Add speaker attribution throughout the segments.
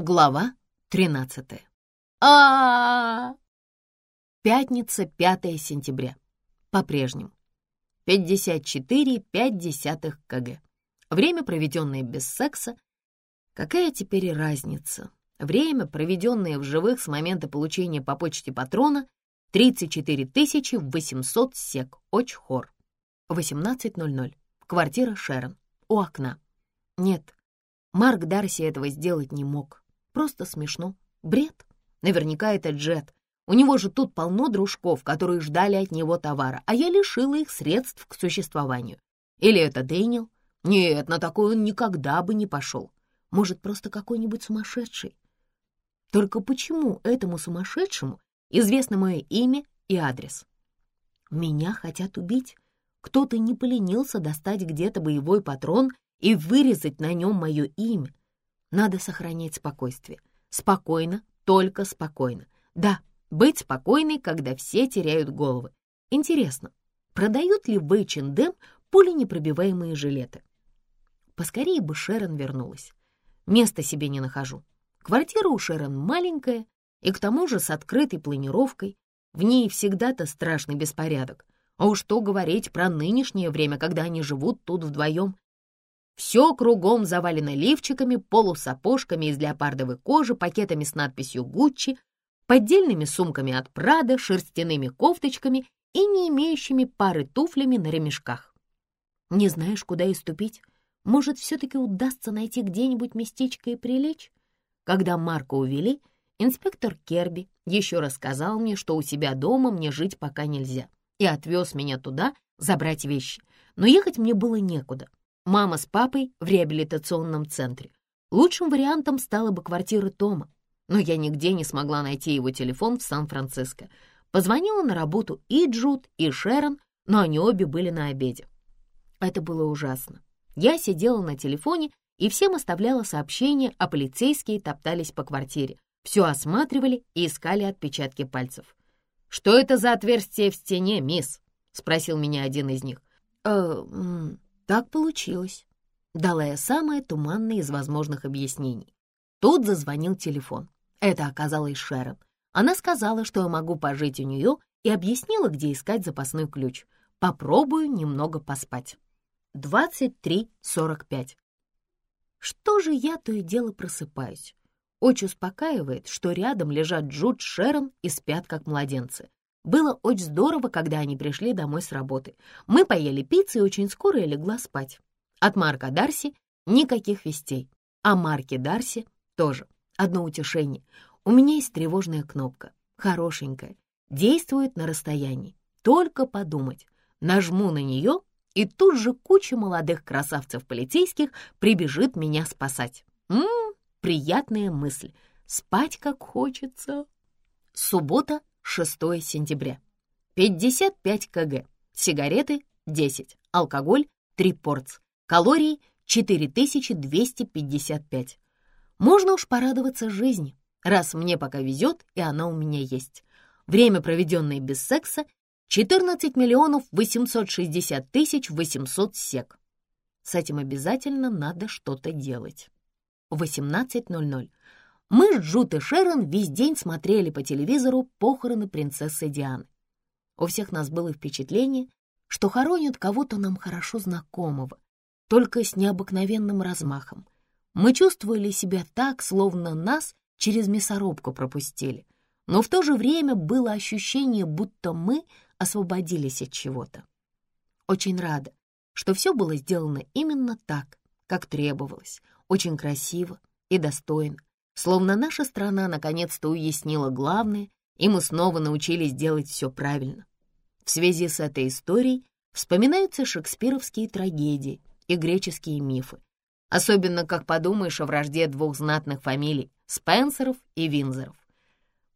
Speaker 1: Глава 13. а Пятница, 5 сентября. По-прежнему. 54,5 кг. Время, проведенное без секса. Какая теперь разница? Время, проведенное в живых с момента получения по почте патрона, 34 800 сек. Очхор. 18.00. Квартира Шерон. У окна. Нет, Марк Дарси этого сделать не мог. Просто смешно. Бред. Наверняка это Джет. У него же тут полно дружков, которые ждали от него товара, а я лишила их средств к существованию. Или это Дэниел? Нет, на такое он никогда бы не пошел. Может, просто какой-нибудь сумасшедший? Только почему этому сумасшедшему известно мое имя и адрес? Меня хотят убить. Кто-то не поленился достать где-то боевой патрон и вырезать на нем мое имя. Надо сохранять спокойствие. Спокойно, только спокойно. Да, быть спокойной, когда все теряют головы. Интересно, продают ли в H&M пуленепробиваемые жилеты? Поскорее бы Шерон вернулась. Места себе не нахожу. Квартира у Шерон маленькая и к тому же с открытой планировкой. В ней всегда-то страшный беспорядок. А уж что говорить про нынешнее время, когда они живут тут вдвоем. Все кругом завалено лифчиками, полусапожками из леопардовой кожи, пакетами с надписью «Гуччи», поддельными сумками от Прада, шерстяными кофточками и не имеющими пары туфлями на ремешках. Не знаешь, куда и ступить? Может, все-таки удастся найти где-нибудь местечко и прилечь? Когда Марка увели, инспектор Керби еще рассказал мне, что у себя дома мне жить пока нельзя, и отвез меня туда забрать вещи. Но ехать мне было некуда. Мама с папой в реабилитационном центре. Лучшим вариантом стала бы квартира Тома, но я нигде не смогла найти его телефон в Сан-Франциско. Позвонила на работу и Джуд, и Шерон, но они обе были на обеде. Это было ужасно. Я сидела на телефоне и всем оставляла сообщения, а полицейские топтались по квартире, все осматривали и искали отпечатки пальцев. «Что это за отверстие в стене, мисс?» — спросил меня один из них. «Э, так получилось. Дала я самое туманное из возможных объяснений. Тут зазвонил телефон. Это оказалась Шерон. Она сказала, что я могу пожить у нее и объяснила, где искать запасной ключ. Попробую немного поспать. 23.45. Что же я то и дело просыпаюсь? Очень успокаивает, что рядом лежат Джуд Шерон и спят, как младенцы. Было очень здорово, когда они пришли домой с работы. Мы поели пиццу и очень скоро я легла спать. От Марка Дарси никаких вестей. А Марке Дарси тоже. Одно утешение. У меня есть тревожная кнопка. Хорошенькая. Действует на расстоянии. Только подумать. Нажму на нее, и тут же куча молодых красавцев-полицейских прибежит меня спасать. Ммм, приятная мысль. Спать как хочется. Суббота, 6 сентября. 55 кг. Сигареты 10. Алкоголь 3 порц. Калорий 4255. Можно уж порадоваться жизни, раз мне пока везет, и она у меня есть. Время, проведенное без секса, 14 миллионов 860 тысяч 800 сек. С этим обязательно надо что-то делать. 18.00. Мы с Джут и Шерон весь день смотрели по телевизору похороны принцессы Дианы. У всех нас было впечатление, что хоронят кого-то нам хорошо знакомого, только с необыкновенным размахом. Мы чувствовали себя так, словно нас через мясорубку пропустили, но в то же время было ощущение, будто мы освободились от чего-то. Очень рада, что все было сделано именно так, как требовалось, очень красиво и достойно словно наша страна наконец-то уяснила главное, и мы снова научились делать все правильно. В связи с этой историей вспоминаются шекспировские трагедии и греческие мифы, особенно как подумаешь о вражде двух знатных фамилий — Спенсеров и Винзоров.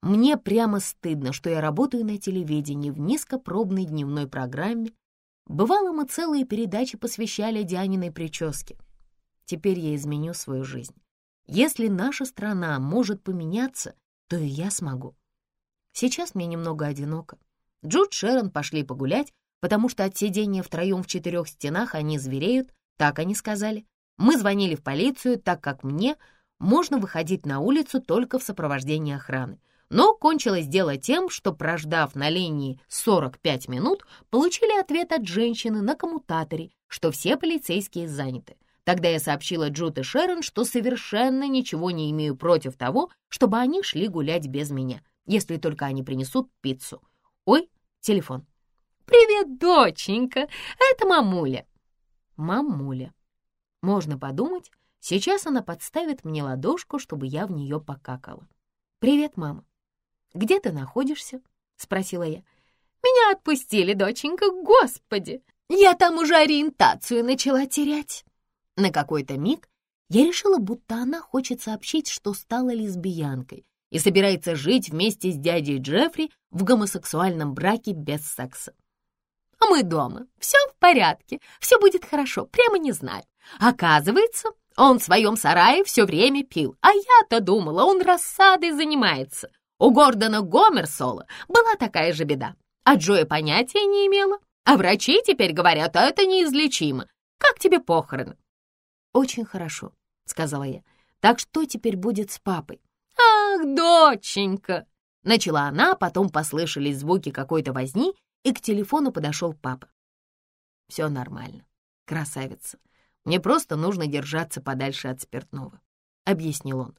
Speaker 1: Мне прямо стыдно, что я работаю на телевидении в низкопробной дневной программе. Бывало, мы целые передачи посвящали Дианиной прическе. Теперь я изменю свою жизнь. Если наша страна может поменяться, то и я смогу. Сейчас мне немного одиноко. Джуд Шерон пошли погулять, потому что от сидения втроем в четырех стенах они звереют, так они сказали. Мы звонили в полицию, так как мне можно выходить на улицу только в сопровождении охраны. Но кончилось дело тем, что, прождав на линии 45 минут, получили ответ от женщины на коммутаторе, что все полицейские заняты. Тогда я сообщила Джуд и Шерон, что совершенно ничего не имею против того, чтобы они шли гулять без меня, если только они принесут пиццу. Ой, телефон. «Привет, доченька, это мамуля». Мамуля. Можно подумать, сейчас она подставит мне ладошку, чтобы я в нее покакала. «Привет, мама. Где ты находишься?» — спросила я. «Меня отпустили, доченька, господи! Я там уже ориентацию начала терять». На какой-то миг я решила, будто она хочет сообщить, что стала лесбиянкой и собирается жить вместе с дядей Джеффри в гомосексуальном браке без секса. А мы дома, все в порядке, все будет хорошо, прямо не знаю. Оказывается, он в своем сарае все время пил, а я-то думала, он рассадой занимается. У Гордона Гомерсола была такая же беда, а Джоя понятия не имела. А врачи теперь говорят, это неизлечимо. Как тебе похороны? «Очень хорошо», — сказала я. «Так что теперь будет с папой?» «Ах, доченька!» Начала она, потом послышались звуки какой-то возни, и к телефону подошел папа. «Все нормально, красавица. Мне просто нужно держаться подальше от спиртного», — объяснил он.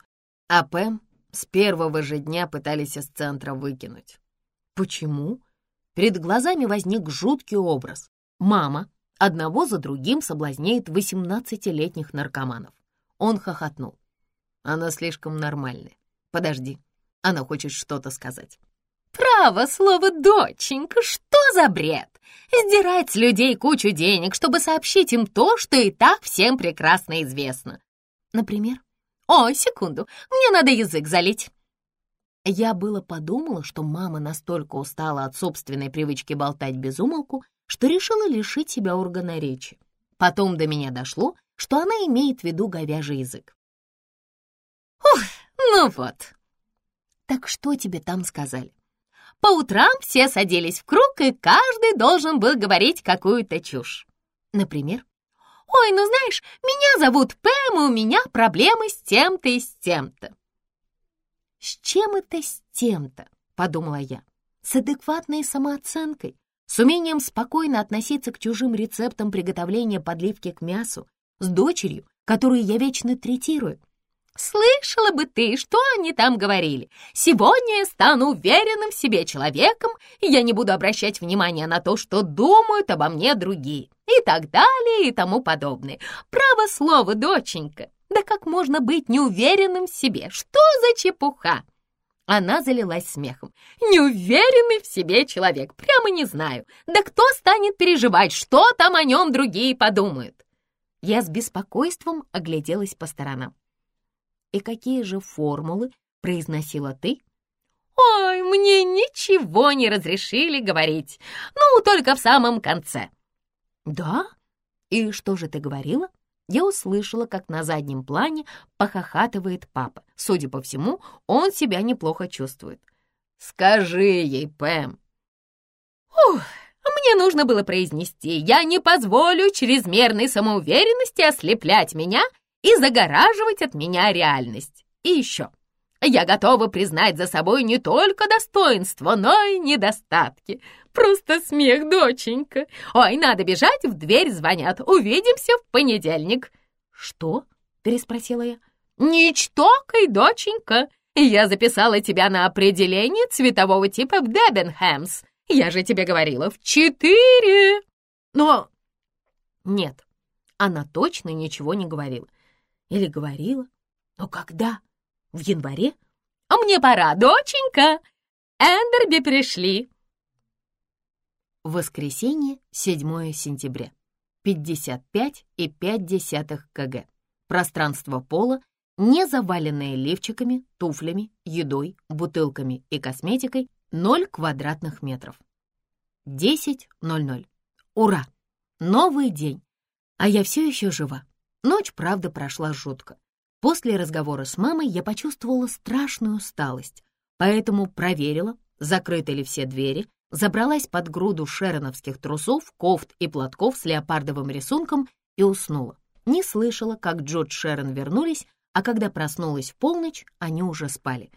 Speaker 1: А Пэм с первого же дня пытались из центра выкинуть. «Почему?» Перед глазами возник жуткий образ. Мама одного за другим соблазняет восемнадцатилетних наркоманов. Он хохотнул. Она слишком нормальная. Подожди, она хочет что-то сказать. «Право слово, доченька, что за бред? Сдирать с людей кучу денег, чтобы сообщить им то, что и так всем прекрасно известно. Например? О, секунду, мне надо язык залить». Я было подумала, что мама настолько устала от собственной привычки болтать без умолку, что решила лишить себя органа речи. Потом до меня дошло, что она имеет в виду говяжий язык. «Ух, ну вот!» «Так что тебе там сказали?» По утрам все садились в круг, и каждый должен был говорить какую-то чушь. Например, «Ой, ну знаешь, меня зовут Пэм, и у меня проблемы с тем-то и с тем-то». «С чем это с тем-то?» — подумала я. «С адекватной самооценкой, с умением спокойно относиться к чужим рецептам приготовления подливки к мясу, с дочерью, которую я вечно третирую. Слышала бы ты, что они там говорили. Сегодня я стану уверенным в себе человеком, и я не буду обращать внимания на то, что думают обо мне другие, и так далее, и тому подобное. Право слово, доченька, да как можно быть неуверенным в себе? Что за чепуха? Она залилась смехом. «Неуверенный в себе человек, прямо не знаю. Да кто станет переживать, что там о нем другие подумают?» Я с беспокойством огляделась по сторонам. «И какие же формулы произносила ты?» «Ой, мне ничего не разрешили говорить. Ну, только в самом конце». «Да? И что же ты говорила?» Я услышала, как на заднем плане похохатывает папа. Судя по всему, он себя неплохо чувствует. «Скажи ей, Пэм!» «Ух, мне нужно было произнести, я не позволю чрезмерной самоуверенности ослеплять меня и загораживать от меня реальность. И еще, я готова признать за собой не только достоинства, но и недостатки. Просто смех, доченька. Ой, надо бежать, в дверь звонят. Увидимся в понедельник. Что? Переспросила я. Ничтокой, доченька. Я записала тебя на определение цветового типа в Дебенхэмс. Я же тебе говорила, в четыре. Но... Нет, она точно ничего не говорила. Или говорила. Но когда? В январе? А мне пора, доченька. Эндерби пришли. Воскресенье, 7 сентября. 55,5 кг. Пространство пола, не заваленное лифчиками, туфлями, едой, бутылками и косметикой, 0 квадратных метров. 10.00. Ура! Новый день. А я все еще жива. Ночь, правда, прошла жутко. После разговора с мамой я почувствовала страшную усталость, поэтому проверила, закрыты ли все двери, забралась под груду шероновских трусов, кофт и платков с леопардовым рисунком и уснула. Не слышала, как Джо Шерон вернулись, а когда проснулась в полночь, они уже спали.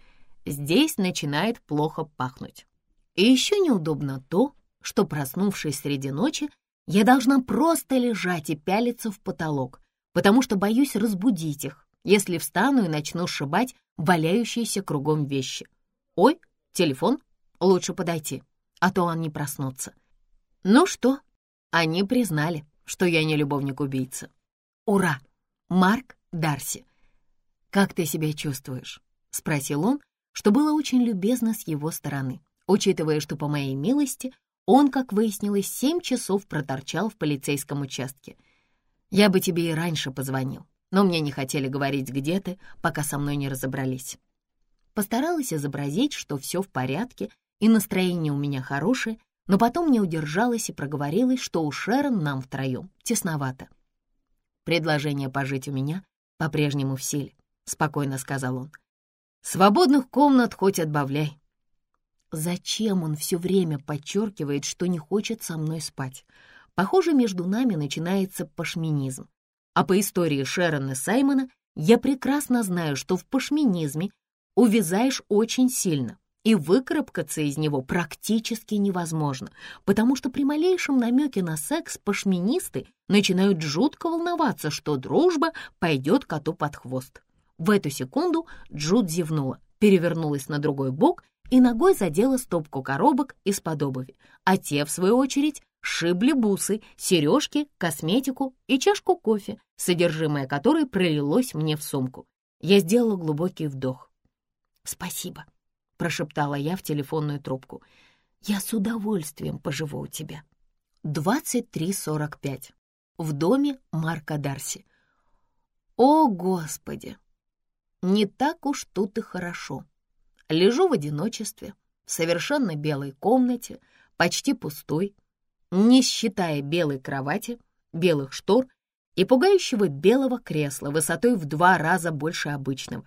Speaker 1: Здесь начинает плохо пахнуть. И еще неудобно то, что, проснувшись среди ночи, я должна просто лежать и пялиться в потолок, потому что боюсь разбудить их, если встану и начну сшибать валяющиеся кругом вещи. Ой, телефон, лучше подойти, а то он не проснутся. Ну что, они признали, что я не любовник-убийца. Ура! Марк Дарси. «Как ты себя чувствуешь?» — спросил он, что было очень любезно с его стороны, учитывая, что, по моей милости, он, как выяснилось, семь часов проторчал в полицейском участке. «Я бы тебе и раньше позвонил, но мне не хотели говорить, где ты, пока со мной не разобрались». Постаралась изобразить, что все в порядке и настроение у меня хорошее, но потом не удержалась и проговорилась, что у Шерон нам втроем тесновато. Предложение пожить у меня по-прежнему в силе, спокойно сказал он. Свободных комнат хоть отбавляй. Зачем он все время подчеркивает, что не хочет со мной спать? Похоже, между нами начинается пашминизм. А по истории Шерон и Саймона я прекрасно знаю, что в пашминизме увязаешь очень сильно и выкарабкаться из него практически невозможно, потому что при малейшем намеке на секс пашминисты начинают жутко волноваться, что дружба пойдет коту под хвост. В эту секунду Джуд зевнула, перевернулась на другой бок и ногой задела стопку коробок из-под обуви, а те, в свою очередь, шибли бусы, сережки, косметику и чашку кофе, содержимое которой пролилось мне в сумку. Я сделала глубокий вдох. «Спасибо», — прошептала я в телефонную трубку. «Я с удовольствием поживу у тебя». 23.45. В доме Марка Дарси. О, Господи! Не так уж тут и хорошо. Лежу в одиночестве, в совершенно белой комнате, почти пустой, не считая белой кровати, белых штор и пугающего белого кресла высотой в два раза больше обычного.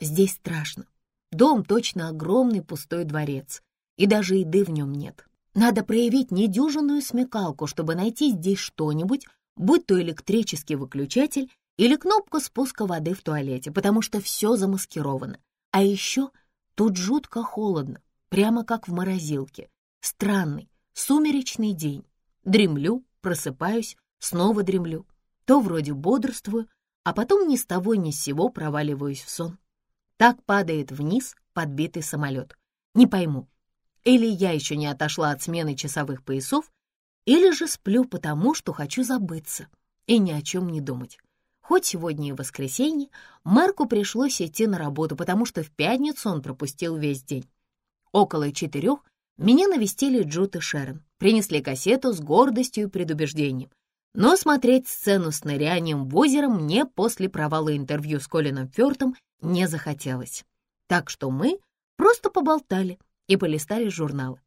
Speaker 1: Здесь страшно. Дом точно огромный пустой дворец, и даже еды в нем нет. Надо проявить недюжинную смекалку, чтобы найти здесь что-нибудь, будь то электрический выключатель или кнопку спуска воды в туалете, потому что все замаскировано. А еще тут жутко холодно, прямо как в морозилке. Странный, сумеречный день. Дремлю, просыпаюсь, снова дремлю. То вроде бодрствую, а потом ни с того ни с сего проваливаюсь в сон. Так падает вниз подбитый самолет. Не пойму, или я еще не отошла от смены часовых поясов, или же сплю потому, что хочу забыться и ни о чем не думать. Хоть сегодня и воскресенье, Марку пришлось идти на работу, потому что в пятницу он пропустил весь день. Около четырех меня навестили Джут и Шерон, принесли кассету с гордостью и предубеждением. Но смотреть сцену с нырянием в озеро мне после провала интервью с Колином Фёртом не захотелось. Так что мы просто поболтали и полистали журналы.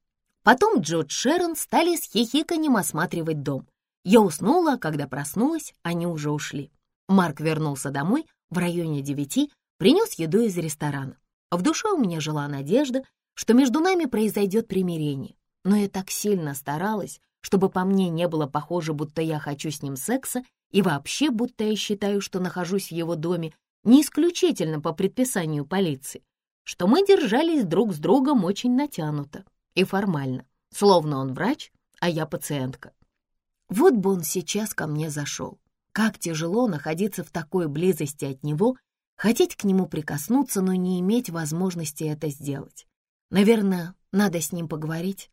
Speaker 1: Потом Джордж Шерон стали с хихиканьем осматривать дом. Я уснула, а когда проснулась, они уже ушли. Марк вернулся домой в районе девяти, принес еду из ресторана. В душе у меня жила надежда, что между нами произойдет примирение. Но я так сильно старалась, чтобы по мне не было похоже, будто я хочу с ним секса, и вообще, будто я считаю, что нахожусь в его доме не исключительно по предписанию полиции, что мы держались друг с другом очень натянуто и формально, словно он врач, а я пациентка. Вот бы он сейчас ко мне зашел. Как тяжело находиться в такой близости от него, хотеть к нему прикоснуться, но не иметь возможности это сделать. Наверное, надо с ним поговорить.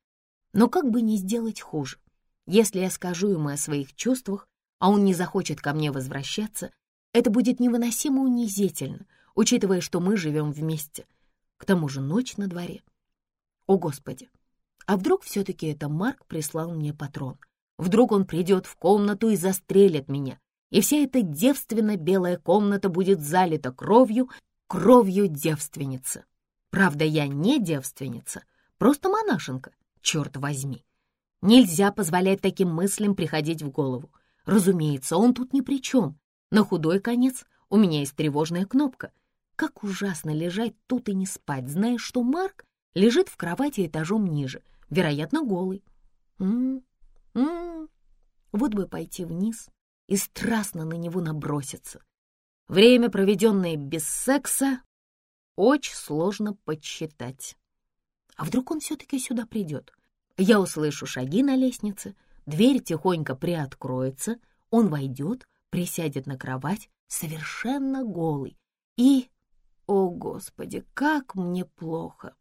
Speaker 1: Но как бы не сделать хуже? Если я скажу ему о своих чувствах, а он не захочет ко мне возвращаться, это будет невыносимо унизительно, учитывая, что мы живем вместе. К тому же ночь на дворе. О, Господи! А вдруг все-таки это Марк прислал мне патрон? Вдруг он придет в комнату и застрелит меня, и вся эта девственно-белая комната будет залита кровью, кровью девственницы. Правда, я не девственница, просто монашенка, черт возьми. Нельзя позволять таким мыслям приходить в голову. Разумеется, он тут ни при чем. На худой конец у меня есть тревожная кнопка. Как ужасно лежать тут и не спать, зная, что Марк лежит в кровати этажом ниже, вероятно, голый. М -м -м. Вот бы пойти вниз и страстно на него наброситься. Время, проведенное без секса, очень сложно подсчитать. А вдруг он все-таки сюда придет? Я услышу шаги на лестнице, дверь тихонько приоткроется, он войдет, присядет на кровать, совершенно голый, и... О, Господи, как мне плохо!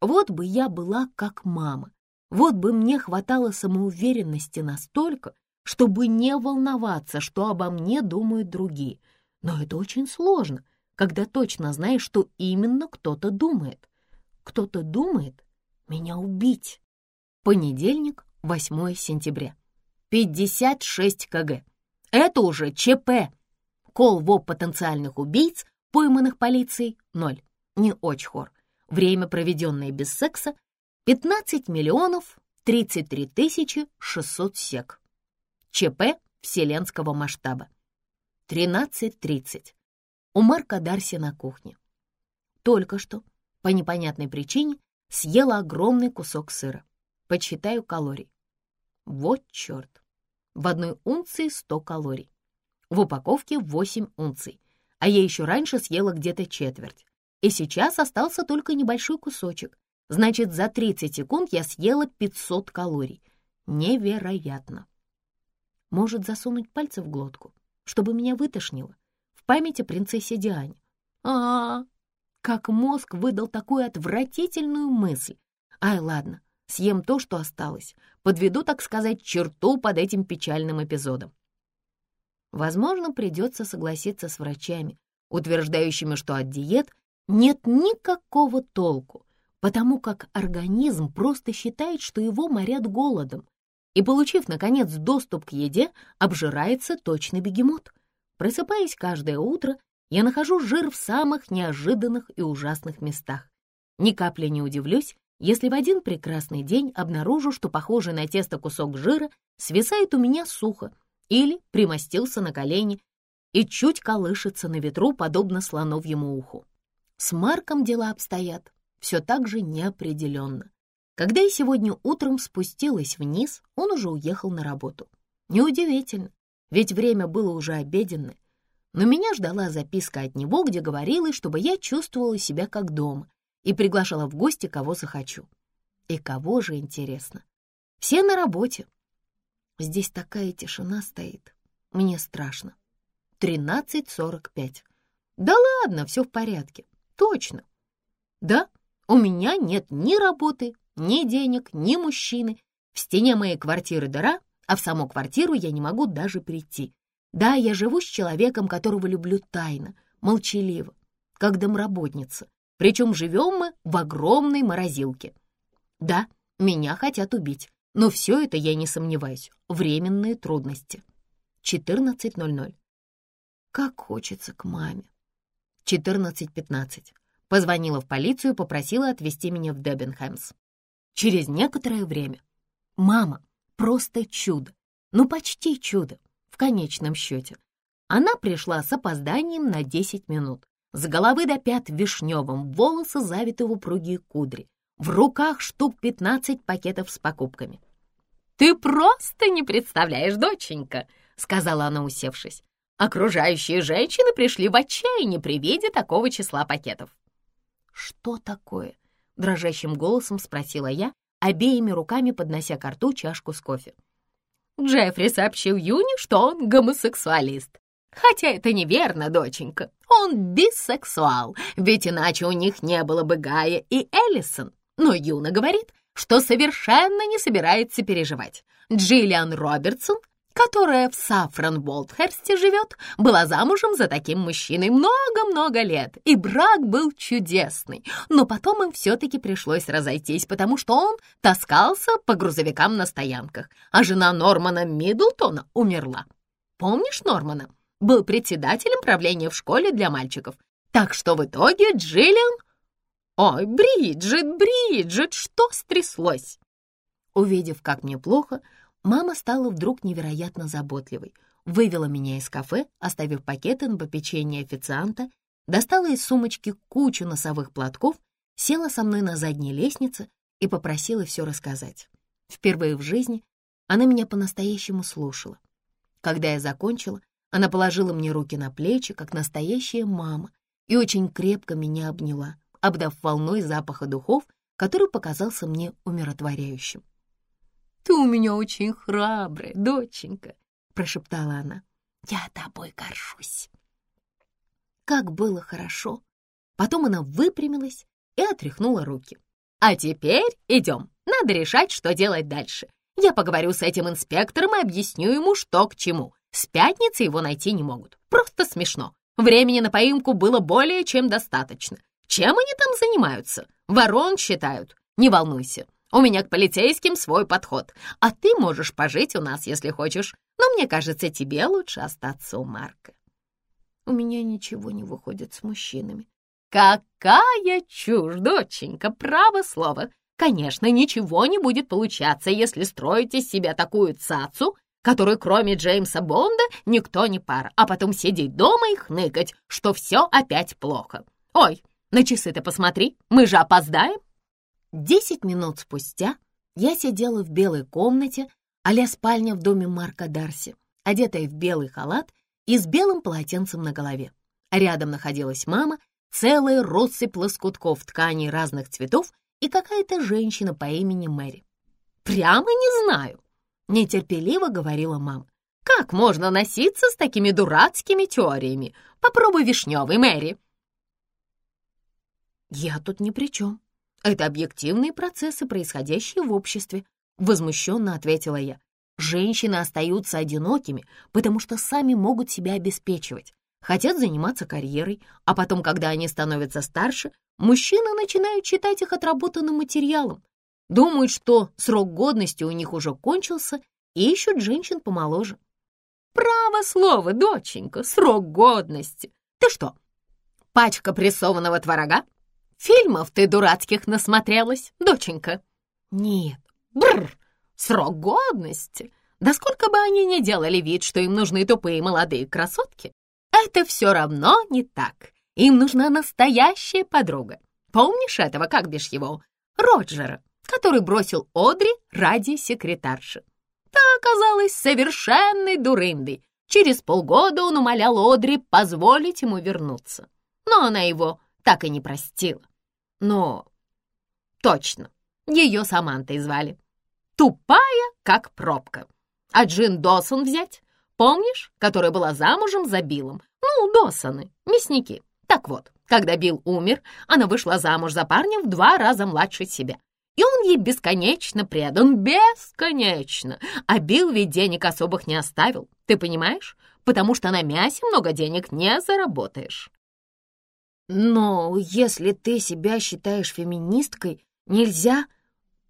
Speaker 1: Вот бы я была как мама, вот бы мне хватало самоуверенности настолько, чтобы не волноваться, что обо мне думают другие. Но это очень сложно, когда точно знаешь, что именно кто-то думает. Кто-то думает меня убить. Понедельник, 8 сентября. 56 кг. Это уже ЧП. Кол ВОП потенциальных убийц, пойманных полицией, ноль. Не очень хор. Время, проведенное без секса, 15 миллионов 33 тысячи 600 сек. ЧП вселенского масштаба. 13.30. У Марка Дарси на кухне. Только что, по непонятной причине, съела огромный кусок сыра. Подсчитаю калорий. Вот черт. В одной унции 100 калорий. В упаковке 8 унций. А я еще раньше съела где-то четверть. И сейчас остался только небольшой кусочек. Значит, за 30 секунд я съела 500 калорий. Невероятно. Может засунуть пальцы в глотку, чтобы меня вытошнило. В памяти принцессе Диане. А, -а, а Как мозг выдал такую отвратительную мысль. Ай, ладно, съем то, что осталось. Подведу, так сказать, черту под этим печальным эпизодом. Возможно, придется согласиться с врачами, утверждающими, что от диет нет никакого толку, потому как организм просто считает, что его морят голодом, и, получив, наконец, доступ к еде, обжирается точно бегемот. Просыпаясь каждое утро, я нахожу жир в самых неожиданных и ужасных местах. Ни капли не удивлюсь, если в один прекрасный день обнаружу, что похожий на тесто кусок жира свисает у меня сухо или примостился на колени и чуть колышется на ветру, подобно слоновьему уху. С Марком дела обстоят все так же неопределенно. Когда я сегодня утром спустилась вниз, он уже уехал на работу. Неудивительно, ведь время было уже обеденное. Но меня ждала записка от него, где говорилось, чтобы я чувствовала себя как дома и приглашала в гости, кого захочу. И кого же, интересно? Все на работе. Здесь такая тишина стоит. Мне страшно. 13.45. Да ладно, все в порядке. Точно. Да, у меня нет ни работы, ни денег, ни мужчины. В стене моей квартиры дыра, а в саму квартиру я не могу даже прийти. Да, я живу с человеком, которого люблю тайно, молчаливо, как домработница. Причем живем мы в огромной морозилке. Да, меня хотят убить, но все это, я не сомневаюсь, временные трудности. 14.00. Как хочется к маме. 14.15. Позвонила в полицию попросила отвезти меня в Дебенхэмс. Через некоторое время. Мама, просто чудо. Ну, почти чудо, в конечном счете. Она пришла с опозданием на 10 минут. С головы до пят вишневым, волосы завиты в упругие кудри. В руках штук 15 пакетов с покупками. «Ты просто не представляешь, доченька», — сказала она, усевшись. «Окружающие женщины пришли в отчаяние при виде такого числа пакетов. «Что такое?» — дрожащим голосом спросила я, обеими руками поднося к рту чашку с кофе. Джеффри сообщил Юне, что он гомосексуалист. Хотя это неверно, доченька. Он бисексуал, ведь иначе у них не было бы Гая и Эллисон. Но Юна говорит, что совершенно не собирается переживать. Джиллиан Робертсон которая в Сафран-Болтхерсте живет, была замужем за таким мужчиной много-много лет, и брак был чудесный. Но потом им все-таки пришлось разойтись, потому что он таскался по грузовикам на стоянках, а жена Нормана Миддлтона умерла. Помнишь Нормана? Был председателем правления в школе для мальчиков. Так что в итоге Джиллиан... Ой, Бриджит, Бриджит, что стряслось? Увидев, как мне плохо, Мама стала вдруг невероятно заботливой. Вывела меня из кафе, оставив пакеты на попечение официанта, достала из сумочки кучу носовых платков, села со мной на задней лестнице и попросила все рассказать. Впервые в жизни она меня по-настоящему слушала. Когда я закончила, Она положила мне руки на плечи, как настоящая мама, и очень крепко меня обняла, обдав волной запаха духов, который показался мне умиротворяющим. «Ты у меня очень храбрая, доченька», — прошептала она. «Я тобой горжусь». Как было хорошо. Потом она выпрямилась и отряхнула руки. «А теперь идем. Надо решать, что делать дальше. Я поговорю с этим инспектором и объясню ему, что к чему. С пятницы его найти не могут. Просто смешно. Времени на поимку было более чем достаточно. Чем они там занимаются? Ворон считают. Не волнуйся, у меня к полицейским свой подход. А ты можешь пожить у нас, если хочешь. Но мне кажется, тебе лучше остаться у Марка. У меня ничего не выходит с мужчинами. Какая чушь, доченька, право слово. Конечно, ничего не будет получаться, если строить из себя такую цацу, которой кроме Джеймса Бонда никто не пара, а потом сидеть дома и хныкать, что все опять плохо. Ой, на часы-то посмотри, мы же опоздаем. Десять минут спустя я сидела в белой комнате, а спальня в доме Марка Дарси, одетая в белый халат и с белым полотенцем на голове. Рядом находилась мама, целая россыпь лоскутков тканей разных цветов и какая-то женщина по имени Мэри. «Прямо не знаю», — нетерпеливо говорила мама. «Как можно носиться с такими дурацкими теориями? Попробуй вишневый, Мэри». «Я тут ни при чем. Это объективные процессы, происходящие в обществе», — возмущенно ответила я. «Женщины остаются одинокими, потому что сами могут себя обеспечивать, хотят заниматься карьерой, а потом, когда они становятся старше, мужчины начинают читать их отработанным материалом, думают, что срок годности у них уже кончился и ищут женщин помоложе. Право слово, доченька, срок годности. Ты что, пачка прессованного творога? Фильмов ты дурацких насмотрелась, доченька? Нет, бррр, срок годности. Да сколько бы они ни делали вид, что им нужны тупые молодые красотки, это все равно не так. Им нужна настоящая подруга. Помнишь этого, как бишь его, Роджера, который бросил Одри ради секретарши? Та оказалась совершенной дурындой. Через полгода он умолял Одри позволить ему вернуться. Но она его так и не простила. Но точно, ее Самантой звали. Тупая, как пробка. А Джин Досон взять? Помнишь, которая была замужем за Биллом? Ну, Досоны, мясники. Так вот, когда Билл умер, она вышла замуж за парня в два раза младше себя. И он ей бесконечно предан, бесконечно. А Билл ведь денег особых не оставил, ты понимаешь? Потому что на мясе много денег не заработаешь. Но если ты себя считаешь феминисткой, нельзя...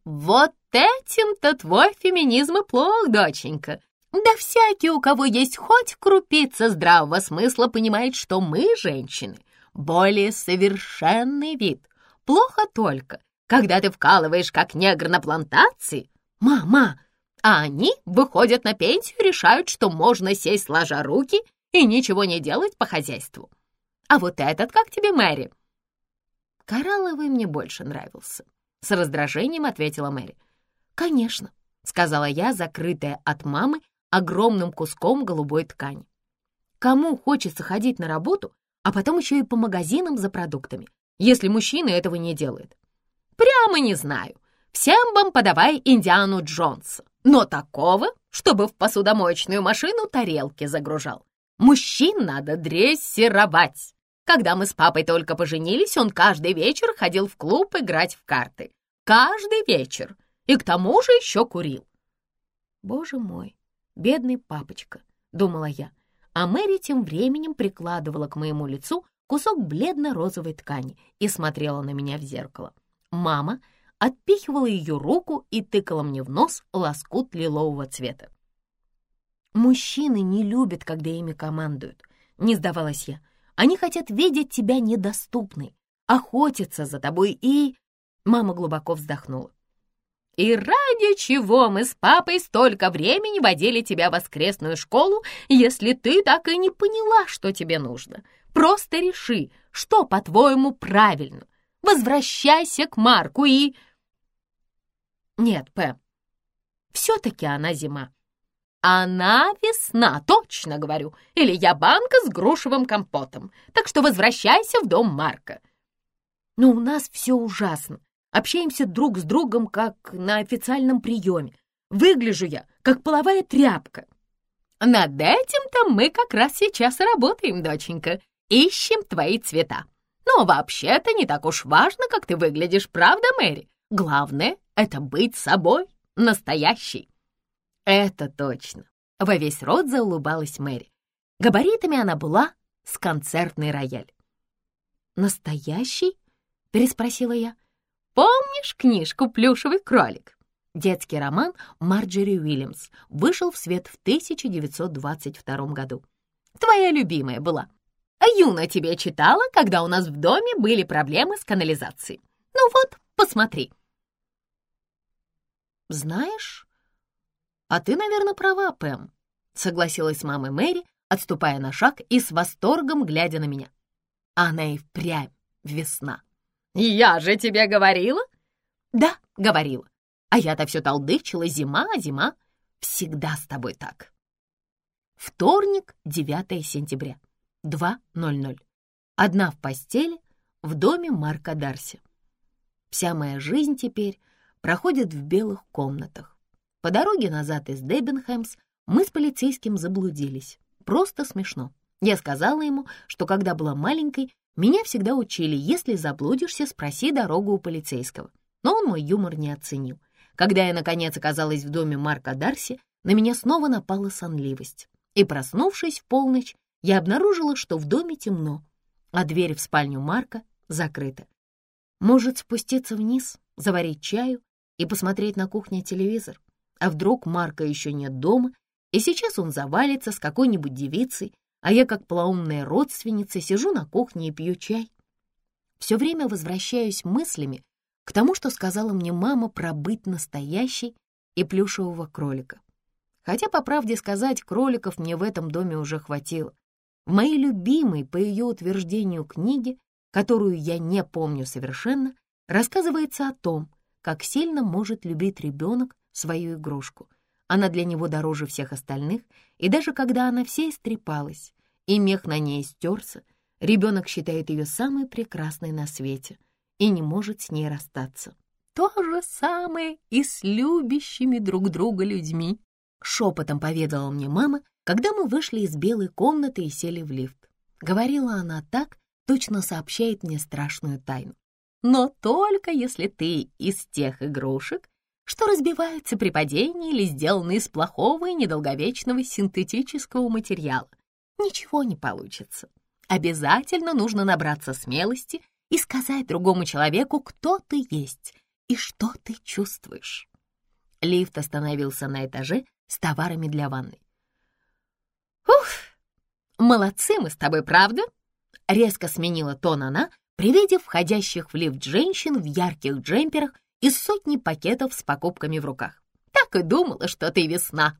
Speaker 1: Вот этим-то твой феминизм и плох, доченька. Да всякий, у кого есть хоть крупица здравого смысла, понимает, что мы, женщины, более совершенный вид. Плохо только, когда ты вкалываешь как негр на плантации. Мама, а они выходят на пенсию и решают, что можно сесть сложа руки и ничего не делать по хозяйству. А вот этот как тебе, Мэри?» «Коралловый мне больше нравился», — с раздражением ответила Мэри. «Конечно», — сказала я, закрытая от мамы огромным куском голубой ткани. «Кому хочется ходить на работу, а потом еще и по магазинам за продуктами, если мужчина этого не делает. Прямо не знаю. Всем вам подавай Индиану Джонса, но такого, чтобы в посудомоечную машину тарелки загружал. Мужчин надо дрессировать. Когда мы с папой только поженились, он каждый вечер ходил в клуб играть в карты. Каждый вечер. И к тому же еще курил. Боже мой, бедный папочка, думала я а Мэри тем временем прикладывала к моему лицу кусок бледно-розовой ткани и смотрела на меня в зеркало. Мама отпихивала ее руку и тыкала мне в нос лоскут лилового цвета. «Мужчины не любят, когда ими командуют», — не сдавалась я. «Они хотят видеть тебя недоступной, охотиться за тобой и...» Мама глубоко вздохнула. И ради чего мы с папой столько времени водили тебя в воскресную школу, если ты так и не поняла, что тебе нужно? Просто реши, что, по-твоему, правильно. Возвращайся к Марку и... Нет, Пэм, все-таки она зима. Она весна, точно говорю. Или я банка с грушевым компотом. Так что возвращайся в дом Марка. Но у нас все ужасно. Общаемся друг с другом, как на официальном приеме. Выгляжу я, как половая тряпка. Над этим-то мы как раз сейчас работаем, доченька. Ищем твои цвета. Но вообще-то не так уж важно, как ты выглядишь, правда, Мэри? Главное — это быть собой, настоящей. Это точно. Во весь рот заулыбалась Мэри. Габаритами она была с концертный рояль. «Настоящий?» — переспросила я. «Помнишь книжку «Плюшевый кролик»?» Детский роман Марджери Уильямс вышел в свет в 1922 году. Твоя любимая была. А Юна тебе читала, когда у нас в доме были проблемы с канализацией. Ну вот, посмотри. Знаешь, а ты, наверное, права, Пэм, согласилась с Мэри, отступая на шаг и с восторгом глядя на меня. Она и впрямь весна. Я же тебе говорила? Да, говорила. А я-то все толдычила, зима, зима. Всегда с тобой так. Вторник, 9 сентября, 2.00. Одна в постели, в доме Марка Дарси. Вся моя жизнь теперь проходит в белых комнатах. По дороге назад из Дебенхэмс мы с полицейским заблудились. Просто смешно. Я сказала ему, что когда была маленькой, меня всегда учили, если заблудишься, спроси дорогу у полицейского. Но он мой юмор не оценил. Когда я, наконец, оказалась в доме Марка Дарси, на меня снова напала сонливость. И, проснувшись в полночь, я обнаружила, что в доме темно, а дверь в спальню Марка закрыта. Может, спуститься вниз, заварить чаю и посмотреть на кухне телевизор? А вдруг Марка еще нет дома, и сейчас он завалится с какой-нибудь девицей, а я, как плаумная родственница, сижу на кухне и пью чай? Все время возвращаюсь мыслями к тому, что сказала мне мама про быть настоящей и плюшевого кролика. Хотя, по правде сказать, кроликов мне в этом доме уже хватило. В моей любимой, по ее утверждению, книге, которую я не помню совершенно, рассказывается о том, как сильно может любить ребенок свою игрушку. Она для него дороже всех остальных, и даже когда она вся истрепалась, и мех на ней стерся, ребенок считает ее самой прекрасной на свете — и не может с ней расстаться. То же самое и с любящими друг друга людьми, шепотом поведала мне мама, когда мы вышли из белой комнаты и сели в лифт. Говорила она так, точно сообщает мне страшную тайну. Но только если ты из тех игрушек, что разбиваются при падении или сделаны из плохого и недолговечного синтетического материала. Ничего не получится. Обязательно нужно набраться смелости и сказать другому человеку, кто ты есть и что ты чувствуешь. Лифт остановился на этаже с товарами для ванны. «Ух, молодцы мы с тобой, правда?» Резко сменила тон она, при виде входящих в лифт женщин в ярких джемперах и сотни пакетов с покупками в руках. «Так и думала, что ты весна!»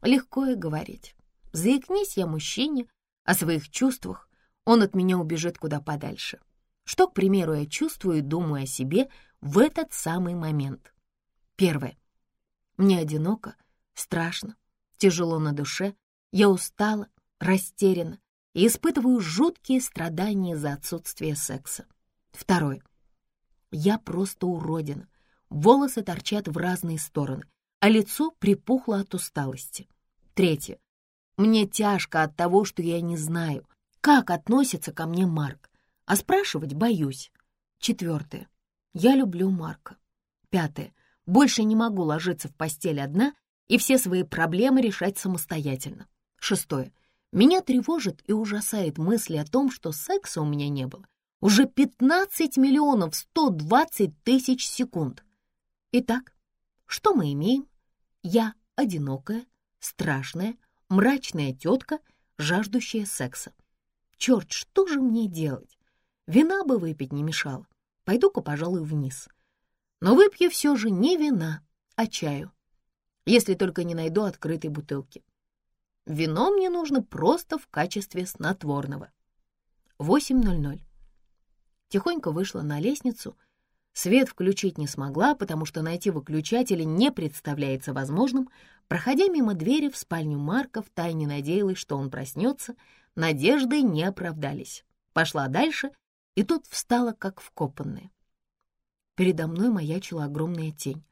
Speaker 1: Легко и говорить. Заикнись я мужчине о своих чувствах, он от меня убежит куда подальше. Что, к примеру, я чувствую и думаю о себе в этот самый момент? Первое. Мне одиноко, страшно, тяжело на душе, я устала, растеряна и испытываю жуткие страдания за отсутствие секса. Второе. Я просто уродина. Волосы торчат в разные стороны, а лицо припухло от усталости. Третье. Мне тяжко от того, что я не знаю, как относится ко мне Марк а спрашивать боюсь. Четвертое. Я люблю Марка. Пятое. Больше не могу ложиться в постель одна и все свои проблемы решать самостоятельно. Шестое. Меня тревожит и ужасает мысли о том, что секса у меня не было. Уже 15 миллионов 120 тысяч секунд. Итак, что мы имеем? Я одинокая, страшная, мрачная тетка, жаждущая секса. Черт, что же мне делать? Вина бы выпить не мешало. Пойду-ка, пожалуй, вниз. Но выпью все же не вина, а чаю. Если только не найду открытой бутылки. Вино мне нужно просто в качестве снотворного. 8.00. Тихонько вышла на лестницу, Свет включить не смогла, потому что найти выключатели не представляется возможным. Проходя мимо двери в спальню Марка, втайне надеялась, что он проснется. Надежды не оправдались. Пошла дальше, и тут встала, как вкопанная. Передо мной маячила огромная тень,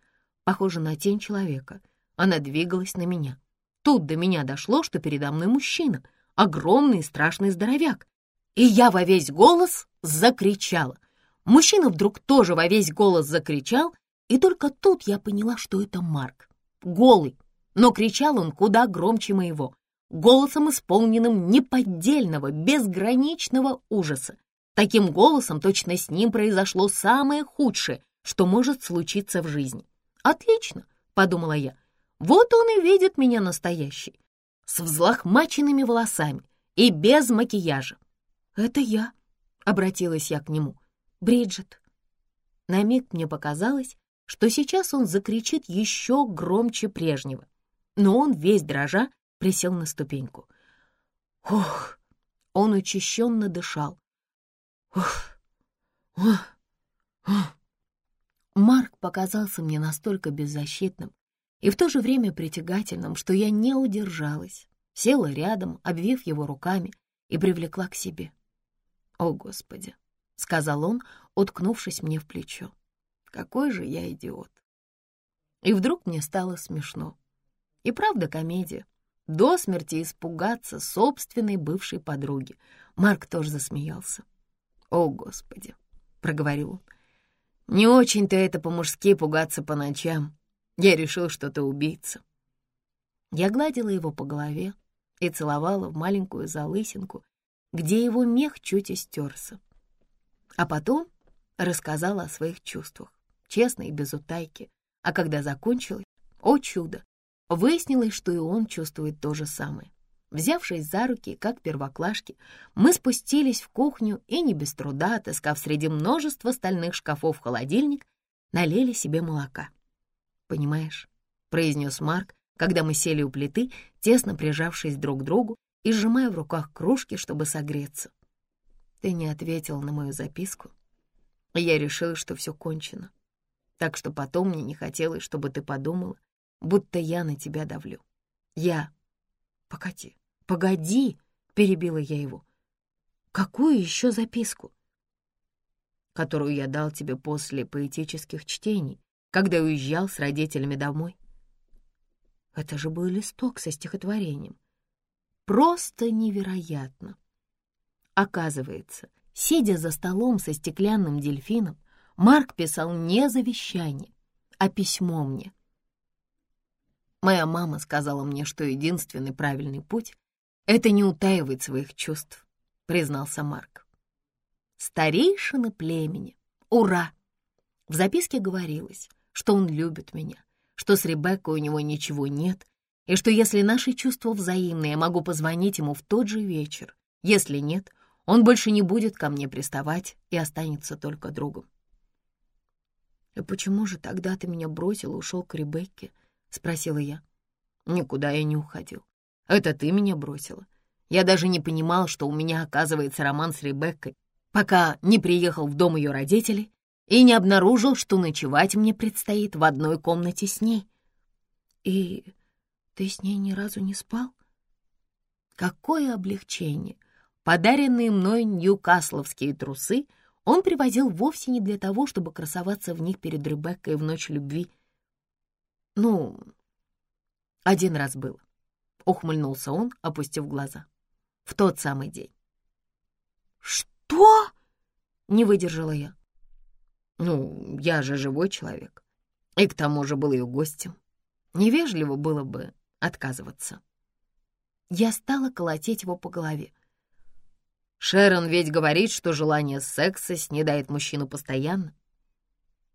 Speaker 1: похожа на тень человека. Она двигалась на меня. Тут до меня дошло, что передо мной мужчина, огромный и страшный здоровяк. И я во весь голос закричала. Мужчина вдруг тоже во весь голос закричал, и только тут я поняла, что это Марк. Голый, но кричал он куда громче моего, голосом, исполненным неподдельного, безграничного ужаса. Таким голосом точно с ним произошло самое худшее, что может случиться в жизни. «Отлично», — подумала я, — «вот он и видит меня настоящий, с взлохмаченными волосами и без макияжа». «Это я», — обратилась я к нему. Бриджит. На миг мне показалось, что сейчас он закричит еще громче прежнего, но он весь дрожа присел на ступеньку. Ух! Он учащенно дышал. Ух! Ух! Ух! Марк показался мне настолько беззащитным и в то же время притягательным, что я не удержалась, села рядом, обвив его руками и привлекла к себе. О, Господи! — сказал он, уткнувшись мне в плечо. «Какой же я идиот!» И вдруг мне стало смешно. И правда комедия. До смерти испугаться собственной бывшей подруги. Марк тоже засмеялся. «О, Господи!» — проговорил он. «Не очень-то это по-мужски пугаться по ночам. Я решил, что ты убийца». Я гладила его по голове и целовала в маленькую залысинку, где его мех чуть истерся. А потом рассказала о своих чувствах, честно и без утайки. А когда закончилась, о чудо, выяснилось, что и он чувствует то же самое. Взявшись за руки, как первоклашки, мы спустились в кухню и не без труда, отыскав среди множества стальных шкафов холодильник, налили себе молока. «Понимаешь», — произнес Марк, когда мы сели у плиты, тесно прижавшись друг к другу и сжимая в руках кружки, чтобы согреться. Ты не ответил на мою записку, я решила, что все кончено. Так что потом мне не хотелось, чтобы ты подумала, будто я на тебя давлю. Я... Погоди, погоди, перебила я его. Какую еще записку? Которую я дал тебе после поэтических чтений, когда уезжал с родителями домой. Это же был листок со стихотворением. Просто невероятно. Оказывается, сидя за столом со стеклянным дельфином, Марк писал не завещание, а письмо мне. Моя мама сказала мне, что единственный правильный путь — это не утаивать своих чувств, признался Марк. Старейшины племени. Ура! В записке говорилось, что он любит меня, что с Ребеккой у него ничего нет, и что если наши чувства взаимные, я могу позвонить ему в тот же вечер. Если нет, он больше не будет ко мне приставать и останется только другом. «И почему же тогда ты меня бросил и ушел к Ребекке?» — спросила я. «Никуда я не уходил. Это ты меня бросила. Я даже не понимал, что у меня оказывается роман с Ребеккой, пока не приехал в дом ее родителей и не обнаружил, что ночевать мне предстоит в одной комнате с ней. И ты с ней ни разу не спал? Какое облегчение! Подаренные мной ньюкасловские трусы он привозил вовсе не для того, чтобы красоваться в них перед Ребеккой в ночь любви. Ну, один раз было. Ухмыльнулся он, опустив глаза. В тот самый день. «Что?» — не выдержала я. «Ну, я же живой человек. И к тому же был ее гостем. Невежливо было бы отказываться». Я стала колотить его по голове. Шерон ведь говорит, что желание секса снедает мужчину постоянно.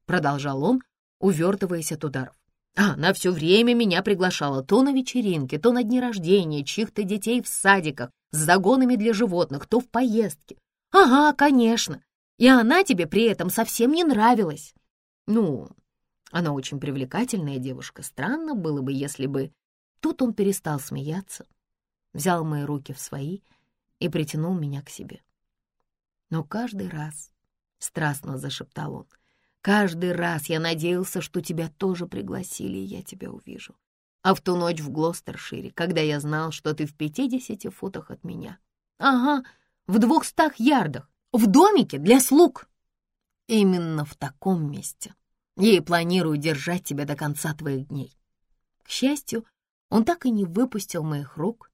Speaker 1: Продолжал он, увертываясь от ударов. А она все время меня приглашала то на вечеринки, то на дни рождения чьих-то детей в садиках с загонами для животных, то в поездки. Ага, конечно. И она тебе при этом совсем не нравилась. Ну, она очень привлекательная девушка. Странно было бы, если бы... Тут он перестал смеяться, взял мои руки в свои — и притянул меня к себе. Но каждый раз, страстно зашептал он, Каждый раз я надеялся, что тебя тоже пригласили, и я тебя увижу. А в ту ночь в Глостершире, когда я знал, что ты в пятидесяти футах от меня. Ага, в двухстах ярдах, в домике для слуг. Именно в таком месте я и планирую держать тебя до конца твоих дней. К счастью, он так и не выпустил моих рук,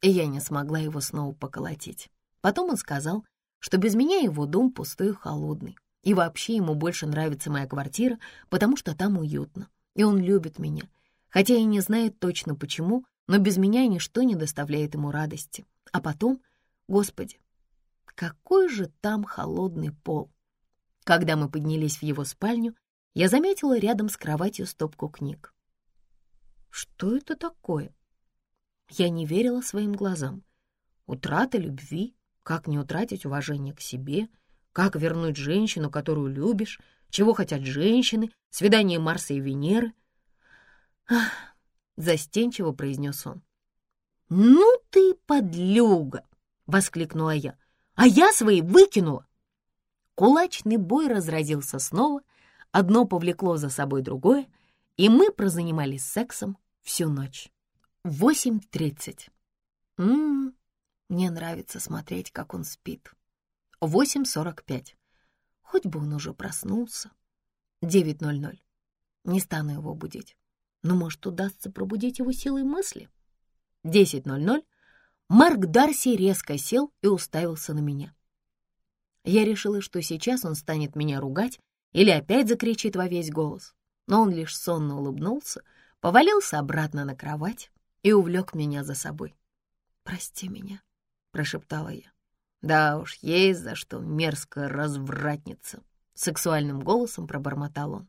Speaker 1: и я не смогла его снова поколотить. Потом он сказал, что без меня его дом пустой и холодный, и вообще ему больше нравится моя квартира, потому что там уютно, и он любит меня, хотя и не знает точно почему, но без меня ничто не доставляет ему радости. А потом, господи, какой же там холодный пол. Когда мы поднялись в его спальню, я заметила рядом с кроватью стопку книг. Что это такое? Я не верила своим глазам. Утрата любви, как не утратить уважение к себе — как вернуть женщину, которую любишь? Чего хотят женщины? Свидание Марса и Венеры? Ах, застенчиво произнес он. «Ну ты подлюга!» — воскликнула я. «А я свои выкинула!» Кулачный бой разразился снова, одно повлекло за собой другое, и мы прозанимались сексом всю ночь. Восемь тридцать. Ммм, мне нравится смотреть, как он спит. 8.45. Хоть бы он уже проснулся. 9.00. Не стану его будить. Но, может, удастся пробудить его силой мысли. 10.00. Марк Дарси резко сел и уставился на меня. Я решила, что сейчас он станет меня ругать или опять закричит во весь голос. Но он лишь сонно улыбнулся, повалился обратно на кровать и увлек меня за собой. «Прости меня», — прошептала я. Да уж, есть за что, мерзкая развратница. Сексуальным голосом пробормотал он.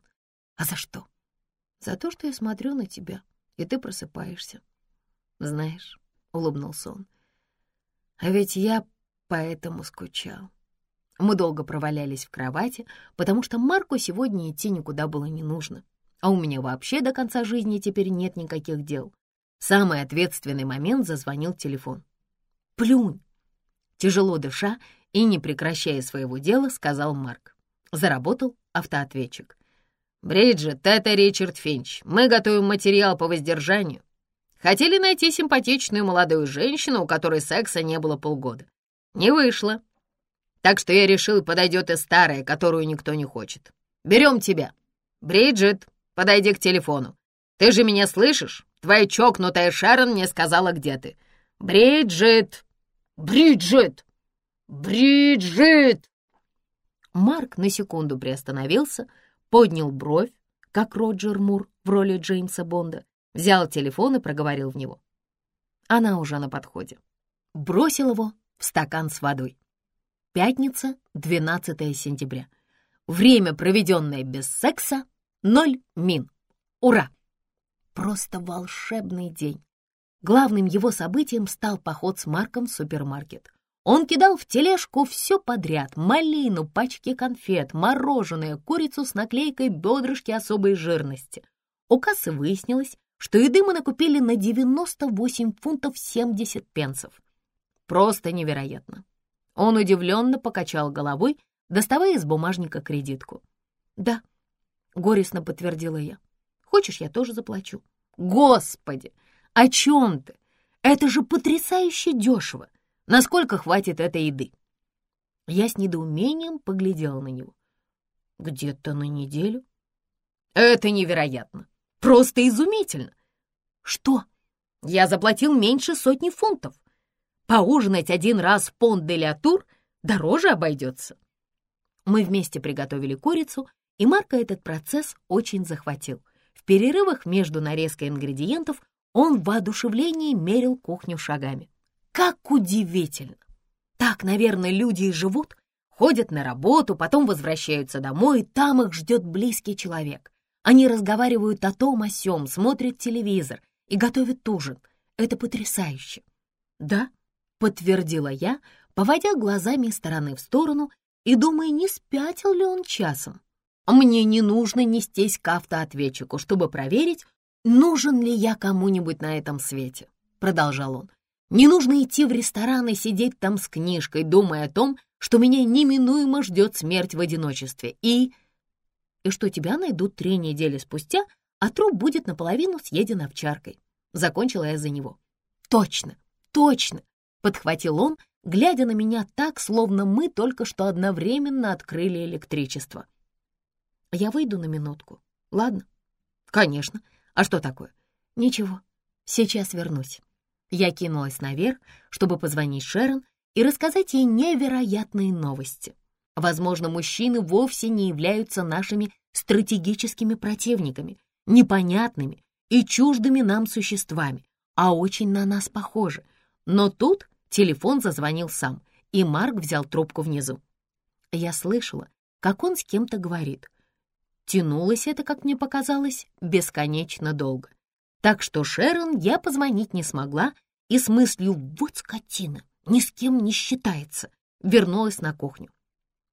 Speaker 1: А за что? За то, что я смотрю на тебя, и ты просыпаешься. Знаешь, улыбнулся он. А ведь я поэтому скучал. Мы долго провалялись в кровати, потому что Марку сегодня идти никуда было не нужно. А у меня вообще до конца жизни теперь нет никаких дел. самый ответственный момент зазвонил телефон. «Плюнь!» Тяжело дыша и не прекращая своего дела, сказал Марк. Заработал автоответчик. «Бриджит, это Ричард Финч. Мы готовим материал по воздержанию. Хотели найти симпатичную молодую женщину, у которой секса не было полгода. Не вышло. Так что я решил, подойдет и старая, которую никто не хочет. Берем тебя. Бриджит, подойди к телефону. Ты же меня слышишь? Твоя чокнутая Шерон мне сказала, где ты. Бриджит!» «Бриджит! Бриджит!» Марк на секунду приостановился, поднял бровь, как Роджер Мур в роли Джеймса Бонда, взял телефон и проговорил в него. Она уже на подходе. Бросил его в стакан с водой. Пятница, 12 сентября. Время, проведенное без секса, ноль мин. Ура! Просто волшебный день. Главным его событием стал поход с Марком в супермаркет. Он кидал в тележку все подряд — малину, пачки конфет, мороженое, курицу с наклейкой бедрышки особой жирности. У кассы выяснилось, что еды мы накупили на 98 фунтов 70 пенсов. Просто невероятно. Он удивленно покачал головой, доставая из бумажника кредитку. «Да», — горестно подтвердила я. «Хочешь, я тоже заплачу?» «Господи! О чем ты? Это же потрясающе дешево. Насколько хватит этой еды? Я с недоумением поглядела на него. Где-то на неделю. Это невероятно. Просто изумительно. Что? Я заплатил меньше сотни фунтов. Поужинать один раз в понт де тур дороже обойдется. Мы вместе приготовили курицу, и Марка этот процесс очень захватил. В перерывах между нарезкой ингредиентов он в воодушевлении мерил кухню шагами. Как удивительно! Так, наверное, люди и живут. Ходят на работу, потом возвращаются домой, и там их ждет близкий человек. Они разговаривают о том, о сём, смотрят телевизор и готовят ужин. Это потрясающе. Да, подтвердила я, поводя глазами из стороны в сторону и думая, не спятил ли он часом. Мне не нужно нестись к автоответчику, чтобы проверить, «Нужен ли я кому-нибудь на этом свете?» — продолжал он. «Не нужно идти в ресторан и сидеть там с книжкой, думая о том, что меня неминуемо ждет смерть в одиночестве. И...» и что тебя найдут три недели спустя, а труп будет наполовину съеден овчаркой. Закончила я за него. Точно, точно, подхватил он, глядя на меня так, словно мы только что одновременно открыли электричество. Я выйду на минутку, ладно? Конечно. А что такое? Ничего, сейчас вернусь. Я кинулась наверх, чтобы позвонить Шерон и рассказать ей невероятные новости. Возможно, мужчины вовсе не являются нашими стратегическими противниками, непонятными и чуждыми нам существами, а очень на нас похожи. Но тут телефон зазвонил сам, и Марк взял трубку внизу. Я слышала, как он с кем-то говорит. Тянулось это, как мне показалось, бесконечно долго. Так что Шерон я позвонить не смогла и с мыслью «вот скотина, ни с кем не считается», вернулась на кухню.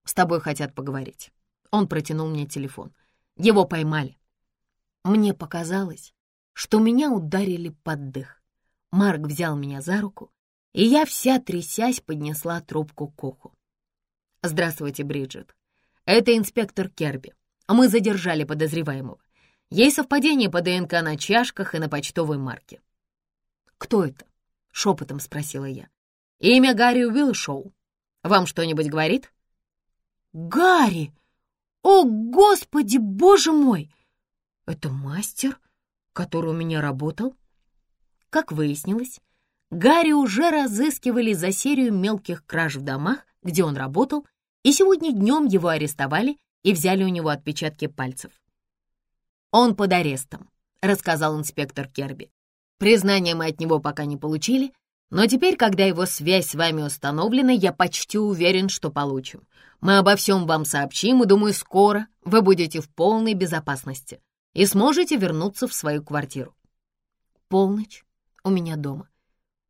Speaker 1: «С тобой хотят поговорить». Он протянул мне телефон. Его поймали. Мне показалось, что меня ударили под дых. Марк взял меня за руку, и я вся трясясь поднесла трубку к уху. «Здравствуйте, Бриджит. Это инспектор Керби. Мы задержали подозреваемого. Есть совпадение по ДНК на чашках и на почтовой марке». «Кто это?» — шепотом спросила я. «Имя Гарри Уиллшоу. Вам что-нибудь говорит?» «Гарри! О, Господи, Боже мой! Это мастер, который у меня работал?» Как выяснилось, Гарри уже разыскивали за серию мелких краж в домах, где он работал, и сегодня днем его арестовали и взяли у него отпечатки пальцев. «Он под арестом», — рассказал инспектор Керби. «Признания мы от него пока не получили, но теперь, когда его связь с вами установлена, я почти уверен, что получим. Мы обо всем вам сообщим, и, думаю, скоро вы будете в полной безопасности и сможете вернуться в свою квартиру. Полночь у меня дома.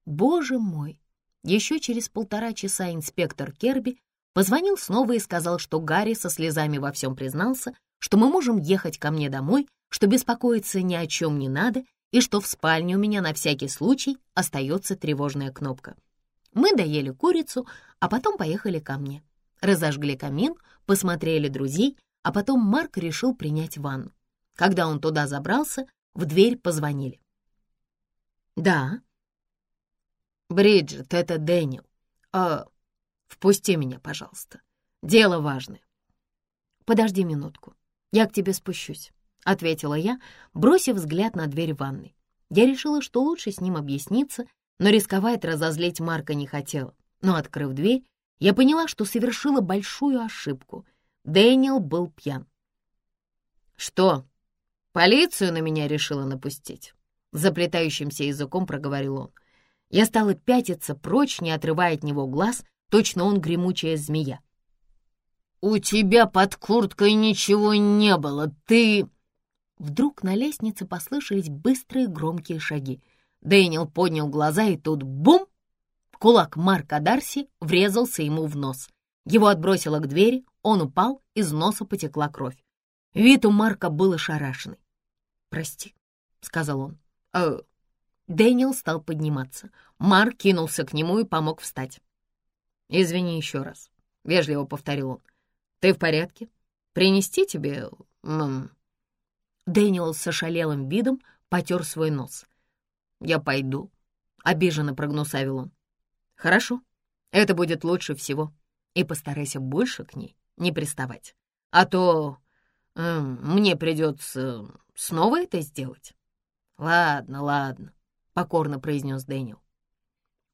Speaker 1: Боже мой! Еще через полтора часа инспектор Керби позвонил снова и сказал, что Гарри со слезами во всем признался, что мы можем ехать ко мне домой, что беспокоиться ни о чем не надо и что в спальне у меня на всякий случай остается тревожная кнопка. Мы доели курицу, а потом поехали ко мне. Разожгли камин, посмотрели друзей, а потом Марк решил принять ванну. Когда он туда забрался, в дверь позвонили. «Да». «Бриджит, это Дэниел. А, впусти меня, пожалуйста. Дело важное». «Подожди минутку, я к тебе спущусь». — ответила я, бросив взгляд на дверь ванной. Я решила, что лучше с ним объясниться, но рисковать разозлить Марка не хотела. Но, открыв дверь, я поняла, что совершила большую ошибку. Дэниел был пьян. «Что, полицию на меня решила напустить?» Заплетающимся языком проговорил он. Я стала пятиться прочь, не отрывая от него глаз, точно он гремучая змея. «У тебя под курткой ничего не было, ты...» Вдруг на лестнице послышались быстрые громкие шаги. Дэниел поднял глаза, и тут бум! Кулак Марка Дарси врезался ему в нос. Его отбросило к двери, он упал, из носа потекла кровь. Вид у Марка был ошарашенный. «Прости», — сказал он. «Э...» Дэниел стал подниматься. Марк кинулся к нему и помог встать. «Извини еще раз», — вежливо повторил он. «Ты в порядке? Принести тебе... М Дэниел с ошалелым видом потер свой нос. «Я пойду», — обиженно прогнусавил он. «Хорошо, это будет лучше всего. И постарайся больше к ней не приставать. А то э, мне придется снова это сделать». «Ладно, ладно», — покорно произнес Дэниел.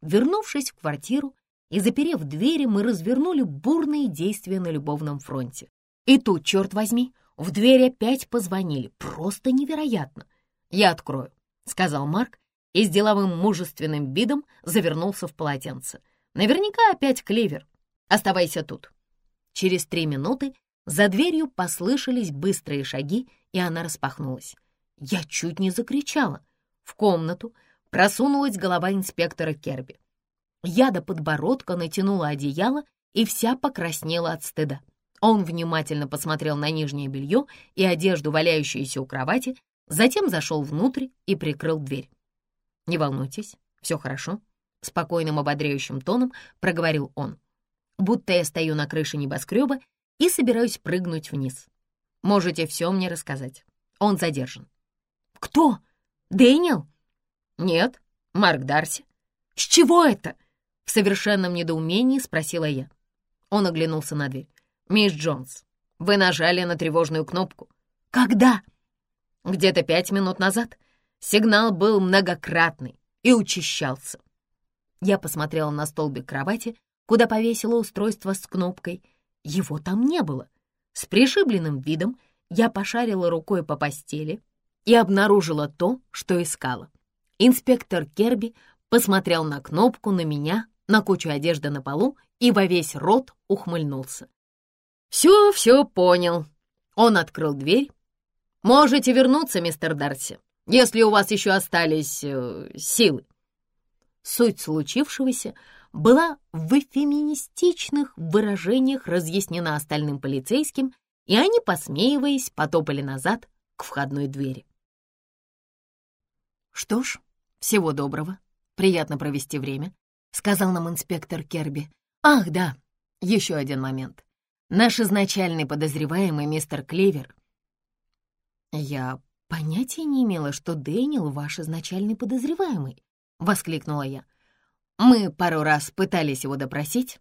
Speaker 1: Вернувшись в квартиру и заперев двери, мы развернули бурные действия на любовном фронте. И тут, черт возьми, в дверь опять позвонили. Просто невероятно. «Я открою», — сказал Марк и с деловым мужественным видом завернулся в полотенце. «Наверняка опять клевер. Оставайся тут». Через три минуты за дверью послышались быстрые шаги, и она распахнулась. Я чуть не закричала. В комнату просунулась голова инспектора Керби. Я до подбородка натянула одеяло и вся покраснела от стыда. Он внимательно посмотрел на нижнее белье и одежду, валяющуюся у кровати, затем зашел внутрь и прикрыл дверь. «Не волнуйтесь, все хорошо», — спокойным ободряющим тоном проговорил он, будто я стою на крыше небоскреба и собираюсь прыгнуть вниз. Можете все мне рассказать. Он задержан».
Speaker 2: «Кто? Дэниел?»
Speaker 1: «Нет, Марк Дарси».
Speaker 2: «С чего это?»
Speaker 1: В совершенном недоумении спросила я. Он оглянулся на дверь. «Мисс Джонс, вы нажали на тревожную кнопку».
Speaker 2: «Когда?»
Speaker 1: «Где-то пять минут назад. Сигнал был многократный и учащался». Я посмотрела на столбик кровати, куда повесила устройство с кнопкой. Его там не было. С пришибленным видом я пошарила рукой по постели и обнаружила то, что искала. Инспектор Керби посмотрел на кнопку, на меня, на кучу одежды на полу и во весь рот ухмыльнулся. «Все, все понял». Он открыл дверь. «Можете вернуться, мистер Дарси, если у вас еще остались э, силы». Суть случившегося была в эфеминистичных выражениях разъяснена остальным полицейским, и они, посмеиваясь, потопали назад к входной двери. «Что ж, всего доброго. Приятно провести время», — сказал нам инспектор Керби. «Ах, да, еще один момент. Наш изначальный подозреваемый мистер Кливер...» «Я понятия не имела, что Дэниел ваш изначальный подозреваемый», — воскликнула я. Мы пару раз пытались его допросить.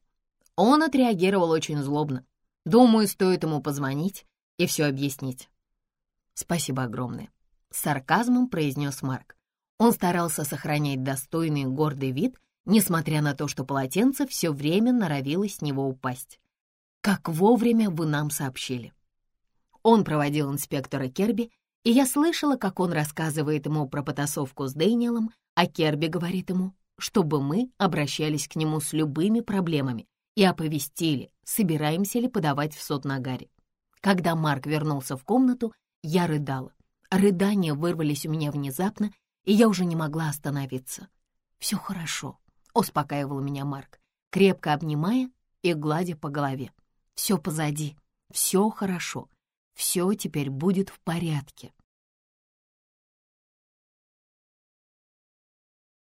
Speaker 1: Он отреагировал очень злобно. Думаю, стоит ему позвонить и все объяснить. Спасибо огромное. С сарказмом произнес Марк. Он старался сохранять достойный гордый вид, несмотря на то, что полотенце все время норовило с него упасть. Как вовремя вы нам сообщили. Он проводил инспектора Керби, и я слышала, как он рассказывает ему про потасовку с Дэниелом, а Керби говорит ему, чтобы мы обращались к нему с любыми проблемами и оповестили, собираемся ли подавать в суд на Гарри. Когда Марк вернулся в комнату, я рыдала. Рыдания вырвались у меня внезапно, и я уже не могла остановиться. «Все хорошо», — успокаивал меня Марк, крепко обнимая и гладя по голове. «Все позади, все хорошо, все теперь будет в порядке».